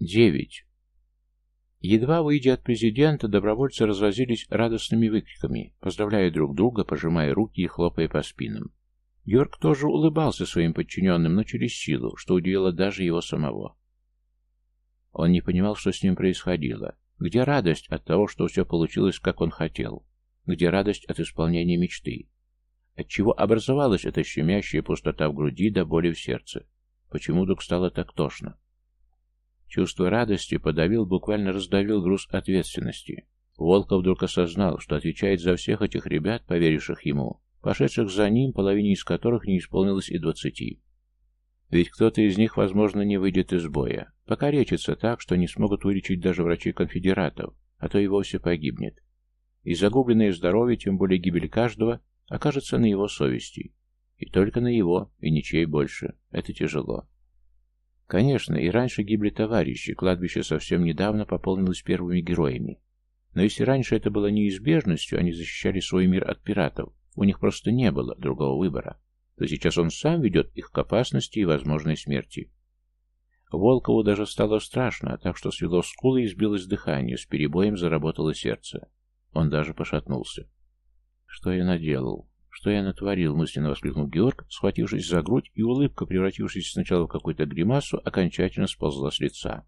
Девять. Едва выйдя от президента, добровольцы разразились радостными выкриками, поздравляя друг друга, пожимая руки и хлопая по спинам. Йорк тоже улыбался своим подчиненным, но через силу, что удивило даже его самого. Он не понимал, что с ним происходило. Где радость от того, что все получилось, как он хотел? Где радость от исполнения мечты? Отчего образовалась эта щемящая пустота в груди до боли в сердце? Почему вдруг стало так тошно? Чувство радости подавил, буквально раздавил груз ответственности. Волков вдруг осознал, что отвечает за всех этих ребят, поверивших ему, пошедших за ним, половине из которых не исполнилось и двадцати. Ведь кто-то из них, возможно, не выйдет из боя, покоречится так, что не смогут вылечить даже врачи конфедератов, а то и вовсе погибнет. И загубленное здоровье, тем более гибель каждого, окажется на его совести. И только на его, и ничей больше. Это тяжело. Конечно, и раньше гибли товарищи, кладбище совсем недавно пополнилось первыми героями. Но если раньше это было неизбежностью, они защищали свой мир от пиратов, у них просто не было другого выбора, то сейчас он сам ведет их к опасности и возможной смерти. Волкову даже стало страшно, так что свело скулы и сбилось дыхание, с перебоем заработало сердце. Он даже пошатнулся. Что я наделал? «Что я натворил?» — мысленно воскликнул Георг, схватившись за грудь, и улыбка, превратившись сначала в какую-то гримасу, окончательно сползла с лица.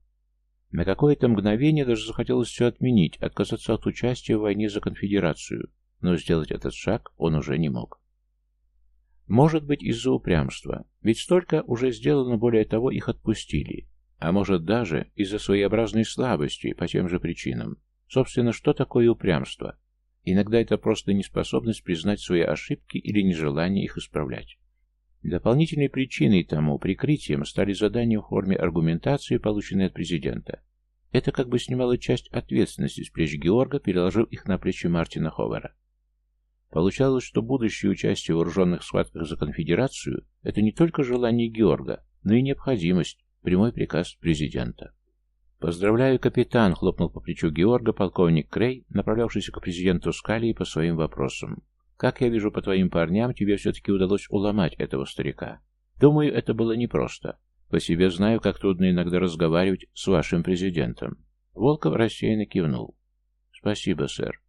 На какое-то мгновение даже захотелось все отменить, отказаться от участия в войне за конфедерацию, но сделать этот шаг он уже не мог. Может быть, из-за упрямства, ведь столько уже сделано, более того, их отпустили. А может даже из-за своеобразной слабости по тем же причинам. Собственно, что такое упрямство? Иногда это просто неспособность признать свои ошибки или нежелание их исправлять. Дополнительной причиной тому прикрытием стали задания в форме аргументации, полученные от президента. Это как бы снимало часть ответственности с плеч Георга, переложив их на плечи Мартина Ховера. Получалось, что будущее участие в вооруженных схватках за конфедерацию – это не только желание Георга, но и необходимость, прямой приказ президента. «Поздравляю, капитан!» — хлопнул по плечу Георга полковник Крей, направлявшийся к президенту Скалии по своим вопросам. «Как я вижу по твоим парням, тебе все-таки удалось уломать этого старика. Думаю, это было непросто. По себе знаю, как трудно иногда разговаривать с вашим президентом». Волков рассеянно кивнул. «Спасибо, сэр».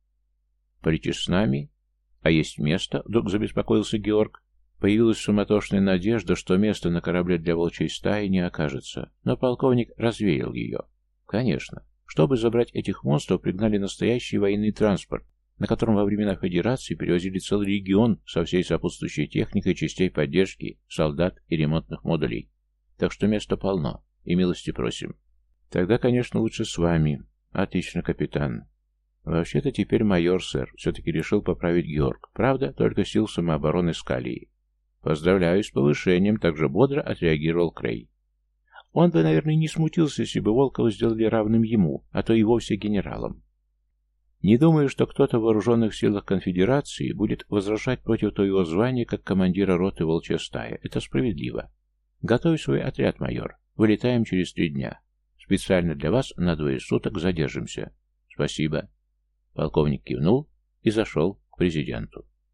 «Полетишь с нами?» «А есть место?» — вдруг забеспокоился Георг. Появилась суматошная надежда, что места на корабле для волчьей стаи не окажется, но полковник развеял ее. Конечно. Чтобы забрать этих монстров, пригнали настоящий военный транспорт, на котором во времена Федерации перевозили целый регион со всей сопутствующей техникой частей поддержки, солдат и ремонтных модулей. Так что места полно, и милости просим. Тогда, конечно, лучше с вами. Отлично, капитан. Вообще-то теперь майор, сэр, все-таки решил поправить Георг. Правда, только сил самообороны Скалии. Поздравляю с повышением, также бодро отреагировал Крей. Он бы, наверное, не смутился, если бы Волкова сделали равным ему, а то и вовсе генералом. Не думаю, что кто-то в вооруженных силах конфедерации будет возражать против твоего звания как командира роты «Волчья стая». Это справедливо. Готовь свой отряд, майор. Вылетаем через три дня. Специально для вас на двое суток задержимся. Спасибо. Полковник кивнул и зашел к президенту.